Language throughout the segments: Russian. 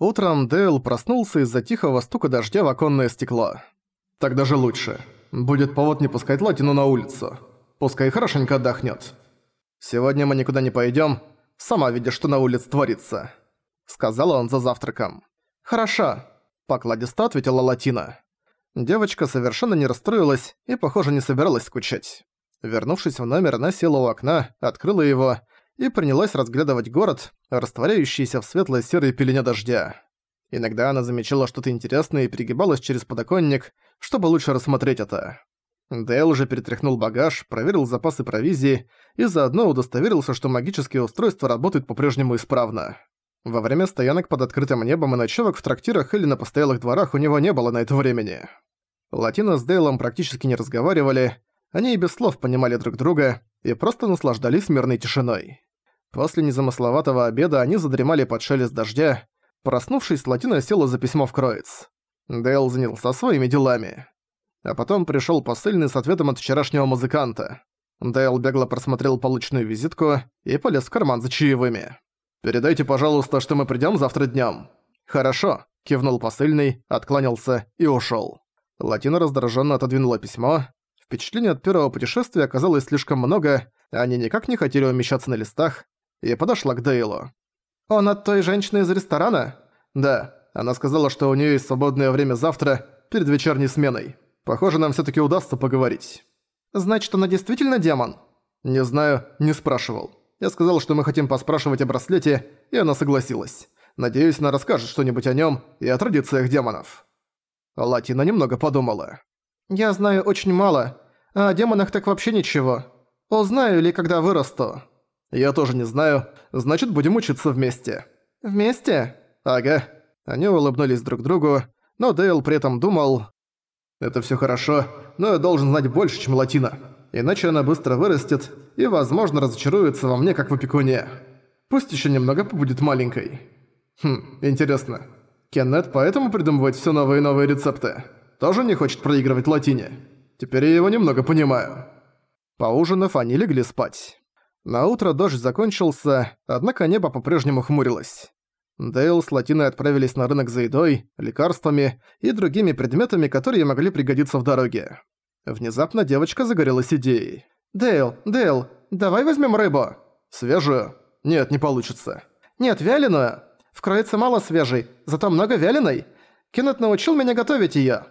Утром Дейл проснулся из-за тихого стука дождя в оконное стекло. «Так даже лучше. Будет повод не пускать Латину на улицу. Пускай хорошенько отдохнет. Сегодня мы никуда не пойдем. Сама видишь, что на улице творится», — сказал он за завтраком. «Хорошо», — покладисто ответила Латина. Девочка совершенно не расстроилась и, похоже, не собиралась скучать. Вернувшись в номер, она села у окна, открыла его и принялась разглядывать город, растворяющийся в светло-серой пелене дождя. Иногда она замечала что-то интересное и перегибалась через подоконник, чтобы лучше рассмотреть это. Дейл уже перетряхнул багаж, проверил запасы провизии и заодно удостоверился, что магические устройства работают по-прежнему исправно. Во время стоянок под открытым небом и ночевок в трактирах или на постоялых дворах у него не было на это времени. Латина с Дейлом практически не разговаривали, они и без слов понимали друг друга и просто наслаждались мирной тишиной. После незамысловатого обеда они задремали под шелест дождя. Проснувшись, Латина села за письмо в Кроиц. Дейл занялся своими делами. А потом пришёл посыльный с ответом от вчерашнего музыканта. Дейл бегло просмотрел полученную визитку и полез в карман за чаевыми. «Передайте, пожалуйста, что мы придём завтра днём». «Хорошо», — кивнул посыльный, откланялся и ушёл. Латина раздражённо отодвинула письмо. Впечатлений от первого путешествия оказалось слишком много, они никак не хотели умещаться на листах, и подошла к Дейлу. «Он от той женщины из ресторана?» «Да. Она сказала, что у неё есть свободное время завтра, перед вечерней сменой. Похоже, нам всё-таки удастся поговорить». «Значит, она действительно демон?» «Не знаю, не спрашивал. Я сказал, что мы хотим поспрашивать о браслете, и она согласилась. Надеюсь, она расскажет что-нибудь о нем и о традициях демонов». Латина немного подумала. «Я знаю очень мало, а о демонах так вообще ничего. Узнаю ли, когда вырасту?» «Я тоже не знаю. Значит, будем учиться вместе». «Вместе?» «Ага». Они улыбнулись друг другу, но Дейл при этом думал... «Это всё хорошо, но я должен знать больше, чем Латина. Иначе она быстро вырастет и, возможно, разочаруется во мне, как в опекуне. Пусть ещё немного побудет маленькой». Хм, интересно. Кеннет поэтому придумывает все новые и новые рецепты? Тоже не хочет проигрывать Латине? Теперь я его немного понимаю. Поужинав, они легли спать. На утро дождь закончился, однако небо по-прежнему хмурилось. Дейл с Латиной отправились на рынок за едой, лекарствами и другими предметами, которые могли пригодиться в дороге. Внезапно девочка загорелась идеей. «Дейл, Дейл, давай возьмем рыбу». «Свежую?» «Нет, не получится». «Нет, вяленую. В кроице мало свежей, зато много вяленой. Кеннет научил меня готовить её».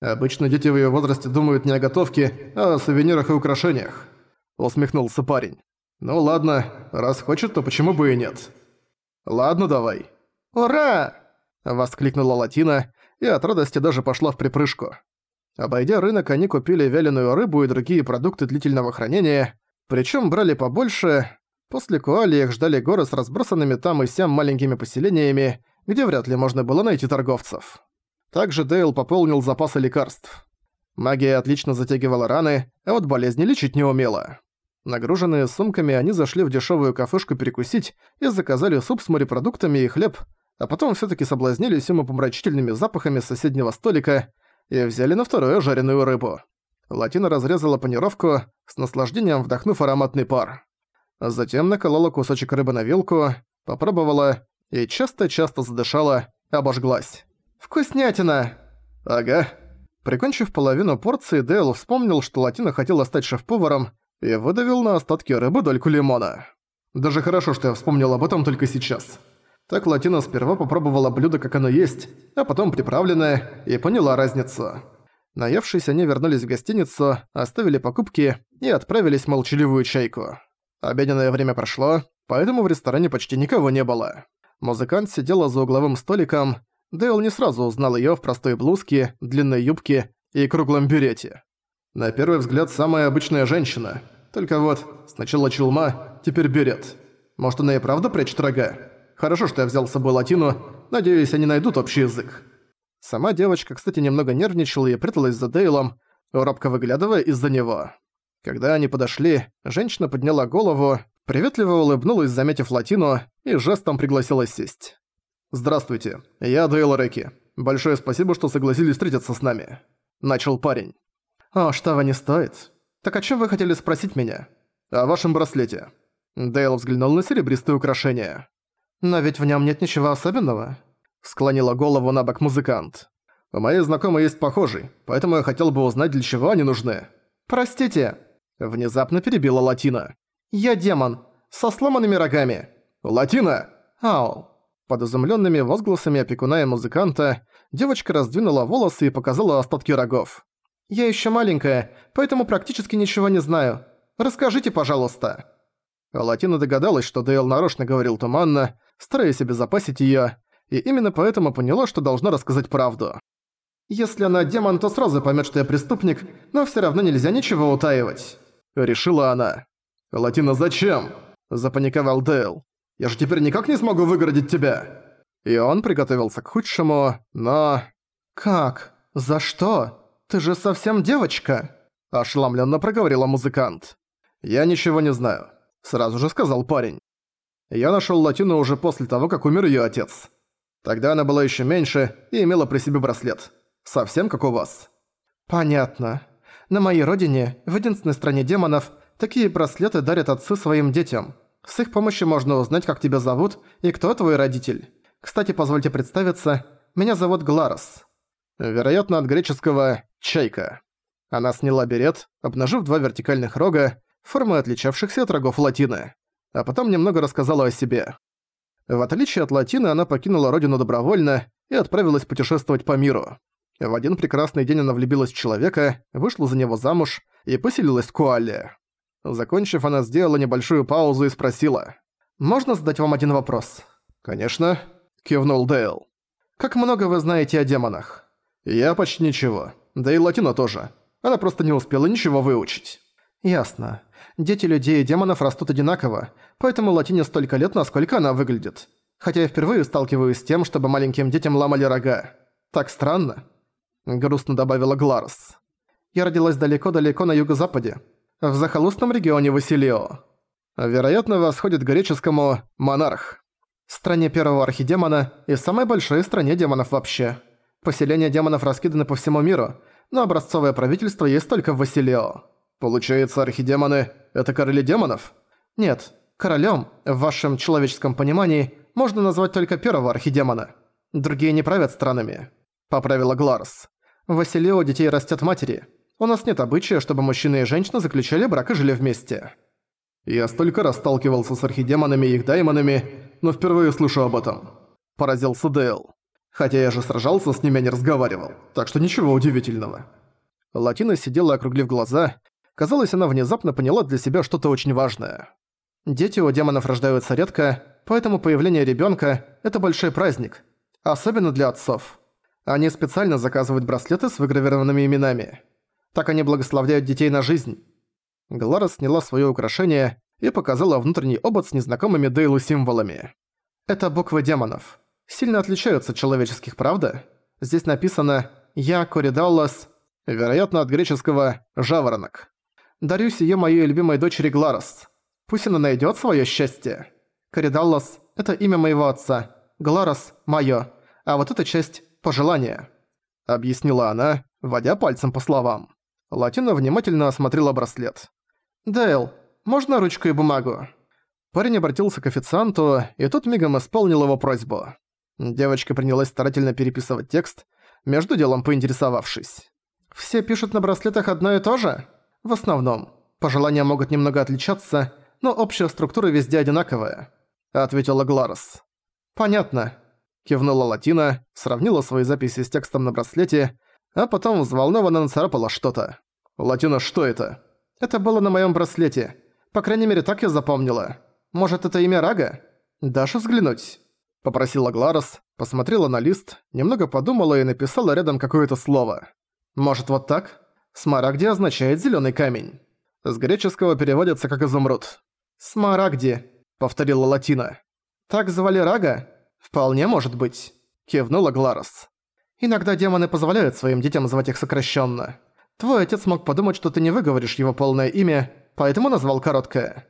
«Обычно дети в её возрасте думают не о готовке, а о сувенирах и украшениях», — усмехнулся парень. «Ну ладно, раз хочет, то почему бы и нет?» «Ладно, давай». «Ура!» – воскликнула Латина, и от радости даже пошла в припрыжку. Обойдя рынок, они купили вяленую рыбу и другие продукты длительного хранения, причем брали побольше. После Куали их ждали горы с разбросанными там и сям маленькими поселениями, где вряд ли можно было найти торговцев. Также Дейл пополнил запасы лекарств. Магия отлично затягивала раны, а вот болезни лечить не умела. Нагруженные сумками, они зашли в дешевую кафешку перекусить и заказали суп с морепродуктами и хлеб, а потом все таки соблазнились умопомрачительными запахами соседнего столика и взяли на вторую жареную рыбу. Латина разрезала панировку, с наслаждением вдохнув ароматный пар. Затем наколола кусочек рыбы на вилку, попробовала и часто-часто задышала, обожглась. «Вкуснятина!» «Ага». Прикончив половину порции, Дейл вспомнил, что Латина хотела стать шеф-поваром, и выдавил на остатки рыбы дольку лимона. Даже хорошо, что я вспомнил об этом только сейчас. Так Латина сперва попробовала блюдо как оно есть, а потом приправленное, и поняла разницу. Наевшись, они вернулись в гостиницу, оставили покупки и отправились в молчаливую чайку. Обеденное время прошло, поэтому в ресторане почти никого не было. Музыкант сидела за угловым столиком, Дейл не сразу узнал её в простой блузке, длинной юбке и круглом берете. На первый взгляд, самая обычная женщина. Только вот, сначала чулма, теперь берет. Может, она и правда прячет рога? Хорошо, что я взял с собой латину, надеюсь, они найдут общий язык. Сама девочка, кстати, немного нервничала и пряталась за Дейлом, робко выглядывая из-за него. Когда они подошли, женщина подняла голову, приветливо улыбнулась, заметив латину, и жестом пригласила сесть. «Здравствуйте, я Дейл Рэки. Большое спасибо, что согласились встретиться с нами», – начал парень. «О, что вы не стоит. Так о чем вы хотели спросить меня?» «О вашем браслете». Дейл взглянул на серебристое украшение. «Но ведь в нем нет ничего особенного». Склонила голову на бок музыкант. «У моей знакомой есть похожий, поэтому я хотел бы узнать, для чего они нужны». «Простите», — внезапно перебила Латина. «Я демон, со сломанными рогами». «Латина!» «Ау!» Под изумлёнными возгласами опекуна и музыканта девочка раздвинула волосы и показала остатки рогов. «Я ещё маленькая, поэтому практически ничего не знаю. Расскажите, пожалуйста». Латина догадалась, что Дейл нарочно говорил туманно, стараясь обезопасить её, и именно поэтому поняла, что должна рассказать правду. «Если она демон, то сразу поймёт, что я преступник, но всё равно нельзя ничего утаивать», — решила она. «Латина, зачем?» – запаниковал Дейл. «Я же теперь никак не смогу выгородить тебя!» И он приготовился к худшему, но... «Как? За что? Ты же совсем девочка!» – ошеломленно проговорила музыкант. «Я ничего не знаю», – сразу же сказал парень. «Я нашел Латину уже после того, как умер ее отец. Тогда она была еще меньше и имела при себе браслет. Совсем как у вас». «Понятно. На моей родине, в единственной стране демонов, такие браслеты дарят отцы своим детям. С их помощью можно узнать, как тебя зовут и кто твой родитель. Кстати, позвольте представиться, меня зовут Гларос. Вероятно, от греческого «чайка». Она сняла берет, обнажив два вертикальных рога, формы отличавшихся от рогов латины. А потом немного рассказала о себе. В отличие от латины, она покинула родину добровольно и отправилась путешествовать по миру. В один прекрасный день она влюбилась в человека, вышла за него замуж и поселилась в Куале. Закончив, она сделала небольшую паузу и спросила. «Можно задать вам один вопрос?» «Конечно», — кивнул Дейл. «Как много вы знаете о демонах?» «Я почти ничего. Да и Латина тоже. Она просто не успела ничего выучить». «Ясно. Дети людей и демонов растут одинаково, поэтому Латине столько лет, насколько она выглядит. Хотя я впервые сталкиваюсь с тем, чтобы маленьким детям ломали рога. Так странно», — грустно добавила Гларс. «Я родилась далеко-далеко на юго-западе, в захолустном регионе Василио. Вероятно, восходит к греческому «монарх». Стране первого архидемона и самой большой стране демонов вообще. Поселения демонов раскиданы по всему миру, но образцовое правительство есть только в Василио. Получается, архидемоны – это короли демонов? Нет, королем, в вашем человеческом понимании, можно назвать только первого архидемона. Другие не правят странами. Поправила Гларс. В Василио детей растят матери – у нас нет обычая, чтобы мужчина и женщина заключали брак и жили вместе. Я столько раз сталкивался с архидемонами и их даймонами, но впервые слышу об этом. Поразился Дейл. Хотя я же сражался с ними, а не разговаривал, так что ничего удивительного. Латина сидела, округлив глаза. Казалось, она внезапно поняла для себя что-то очень важное. Дети у демонов рождаются редко, поэтому появление ребенка – это большой праздник. Особенно для отцов. Они специально заказывают браслеты с выгравированными именами. Так они благословляют детей на жизнь. Глара сняла своё украшение и показала внутренний обод с незнакомыми Дейлу символами. Это буквы демонов. Сильно отличаются от человеческих, правда? Здесь написано «Я Коридаллас», вероятно, от греческого «жаворонок». Дарю сие моей любимой дочери Гларос. Пусть она найдёт своё счастье. Коридаллас – это имя моего отца. Гларос – моё. А вот эта часть – пожелание. Объяснила она, водя пальцем по словам. Латина внимательно осмотрела браслет. «Дейл, можно ручку и бумагу?» Парень обратился к официанту, и тот мигом исполнил его просьбу. Девочка принялась старательно переписывать текст, между делом поинтересовавшись. «Все пишут на браслетах одно и то же?» «В основном. Пожелания могут немного отличаться, но общая структура везде одинаковая», — ответила Гларос. «Понятно», — кивнула Латина, сравнила свои записи с текстом на браслете, а потом взволнованно нацарапала что-то. «Латина, что это?» «Это было на моем браслете. По крайней мере, так я запомнила. Может, это имя Рага? Дашь взглянуть?» Попросила Гларос, посмотрела на лист, немного подумала и написала рядом какое-то слово. «Может, вот так?» «Смарагди» означает зеленый камень». С греческого переводится как «изумруд». «Смарагди», — повторила Латина. «Так звали Рага? Вполне может быть», — кивнула Гларос. «Иногда демоны позволяют своим детям звать их сокращенно. Твой отец мог подумать, что ты не выговоришь его полное имя, поэтому назвал короткое».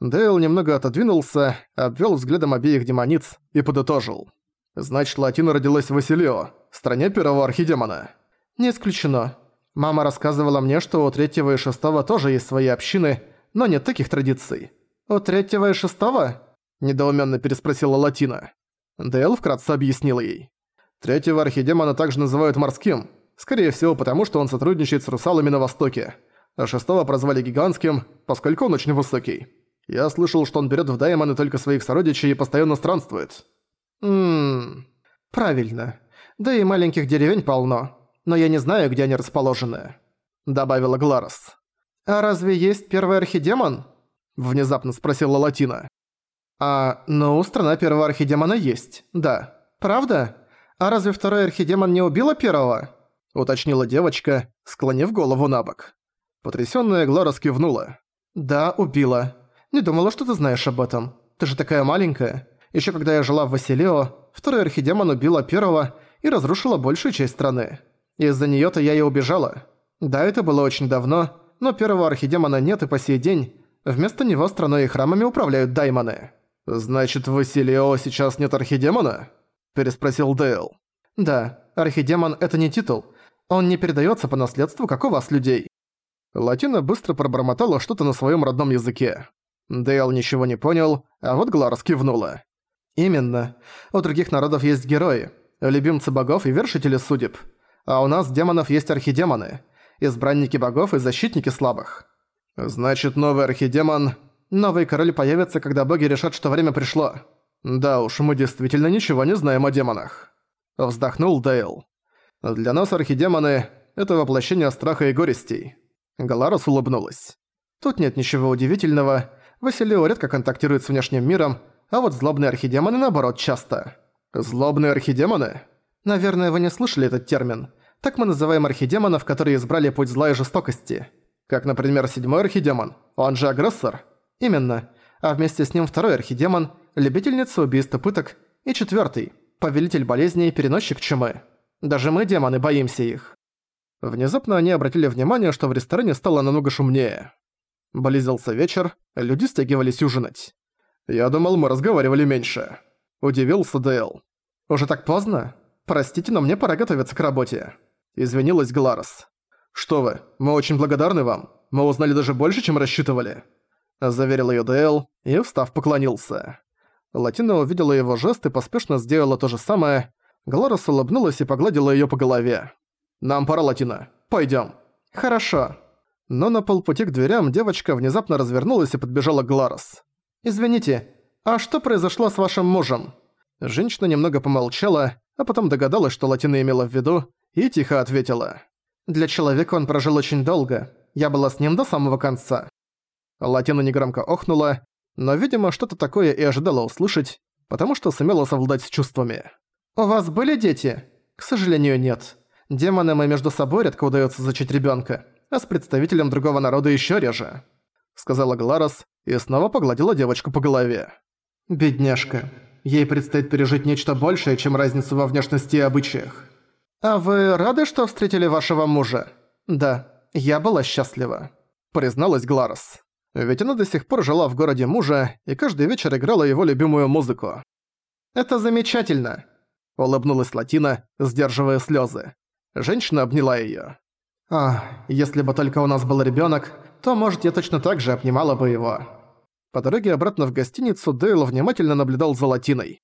Дейл немного отодвинулся, обвел взглядом обеих демониц и подытожил. «Значит, Латина родилась в Василио, стране первого архидемона». «Не исключено. Мама рассказывала мне, что у третьего и шестого тоже есть свои общины, но нет таких традиций». «У третьего и шестого?» – недоуменно переспросила Латина. Дейл вкратце объяснил ей. Третьего архидемона также называют морским, скорее всего потому, что он сотрудничает с русалами на Востоке. А шестого прозвали гигантским, поскольку он очень высокий. Я слышал, что он берет в Даймоны только своих сородичей и постоянно странствует. Ммм... Правильно. Да и маленьких деревень полно. Но я не знаю, где они расположены. Добавила Гларос. «А разве есть первый архидемон?» Внезапно спросила Латина. «А, ну, страна первого архидемона есть, да. Правда? А разве второй архидемон не убила первого?» Уточнила девочка, склонив голову на бок. Потрясённая Глора кивнула. «Да, убила. Не думала, что ты знаешь об этом. Ты же такая маленькая. Ещё когда я жила в Василео, второй архидемон убила первого и разрушила большую часть страны. Из-за неё-то я и убежала. Да, это было очень давно, но первого архидемона нет и по сей день. Вместо него страной и храмами управляют даймоны». «Значит, в Василео сейчас нет архидемона?» – переспросил Дейл. «Да, архидемон – это не титул. Он не передаётся по наследству, как у вас, людей. Латина быстро пробормотала что-то на своем родном языке. Дейл ничего не понял, а вот Гларс кивнула. «Именно. У других народов есть герои, любимцы богов и вершители судеб. А у нас демонов есть архидемоны, избранники богов и защитники слабых. Значит, новый архидемон... Новый король появится, когда боги решат, что время пришло. Да уж, мы действительно ничего не знаем о демонах». Вздохнул Дейл. «Для нас архидемоны — это воплощение страха и горестей. Галарус улыбнулась. Тут нет ничего удивительного. Василио редко контактирует с внешним миром, а вот злобные архидемоны наоборот часто. Злобные архидемоны? Наверное, вы не слышали этот термин. Так мы называем архидемонов, которые избрали путь зла и жестокости. Как, например, седьмой архидемон, он же агрессор. Именно. А вместе с ним второй архидемон, любительница убийств и пыток, и четвертый, повелитель болезней и переносчик чумы. Даже мы, демоны, боимся их. Внезапно они обратили внимание, что в ресторане стало намного шумнее. Близился вечер, люди стягивались ужинать. «Я думал, мы разговаривали меньше», – удивился Дейл. «Уже так поздно? Простите, но мне пора готовиться к работе», – извинилась Гларос. «Что вы, мы очень благодарны вам. Мы узнали даже больше, чем рассчитывали», – заверил её Дейл и, встав, поклонился. Латина увидела его жест и поспешно сделала то же самое. Гларос улыбнулась и погладила её по голове. «Нам пора, Латина. Пойдём». «Хорошо». Но на полпути к дверям девочка внезапно развернулась и подбежала к Гларос. «Извините, а что произошло с вашим мужем?» Женщина немного помолчала, а потом догадалась, что Латина имела в виду, и тихо ответила. «Для человека он прожил очень долго. Я была с ним до самого конца». Латина негромко охнула, но, видимо, что-то такое и ожидала услышать, потому что сумела совладать с чувствами. «У вас были дети?» «К сожалению, нет. Демонам и между собой редко удается зачать ребенка, а с представителем другого народа еще реже», — сказала Гларос и снова погладила девочку по голове. «Бедняжка. Ей предстоит пережить нечто большее, чем разницу во внешности и обычаях. А вы рады, что встретили вашего мужа?» «Да, я была счастлива», — призналась Гларос. Ведь она до сих пор жила в городе мужа и каждый вечер играла его любимую музыку. «Это замечательно», — улыбнулась Латина, сдерживая слезы. Женщина обняла её. «А, если бы только у нас был ребёнок, то, может, я точно так же обнимала бы его». По дороге обратно в гостиницу Дейл внимательно наблюдал за Латиной.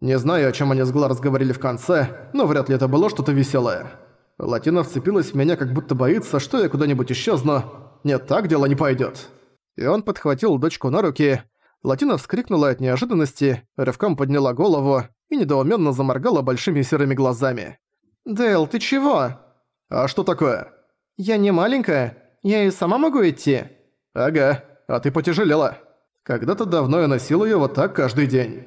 Не знаю, о чём они с Гла разговаривали в конце, но вряд ли это было что-то весёлое. Латина вцепилась в меня, как будто боится, что я куда-нибудь исчезну. Нет, так дело не пойдёт. И он подхватил дочку на руки. Латина вскрикнула от неожиданности, рывком подняла голову и недоуменно заморгала большими серыми глазами. «Дейл, ты чего?» «А что такое?» «Я не маленькая. Я и сама могу идти». «Ага, а ты потяжелела. Когда-то давно я носил её вот так каждый день.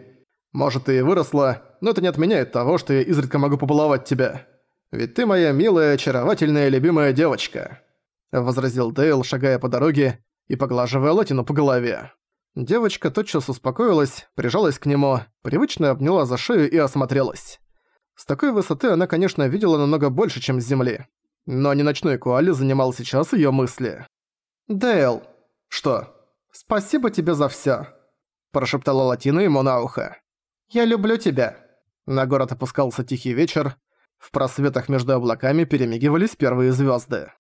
Может, ты и выросла, но это не отменяет того, что я изредка могу побаловать тебя. Ведь ты моя милая, очаровательная, любимая девочка», — возразил Дейл, шагая по дороге и поглаживая Латину по голове. Девочка тотчас успокоилась, прижалась к нему, привычно обняла за шею и осмотрелась. С такой высоты она, конечно, видела намного больше, чем с земли. Но не ночной Куали занимал сейчас её мысли. «Дейл!» «Что?» «Спасибо тебе за всё», – прошептала Латина ему на ухо. «Я люблю тебя». На город опускался тихий вечер. В просветах между облаками перемигивались первые звёзды.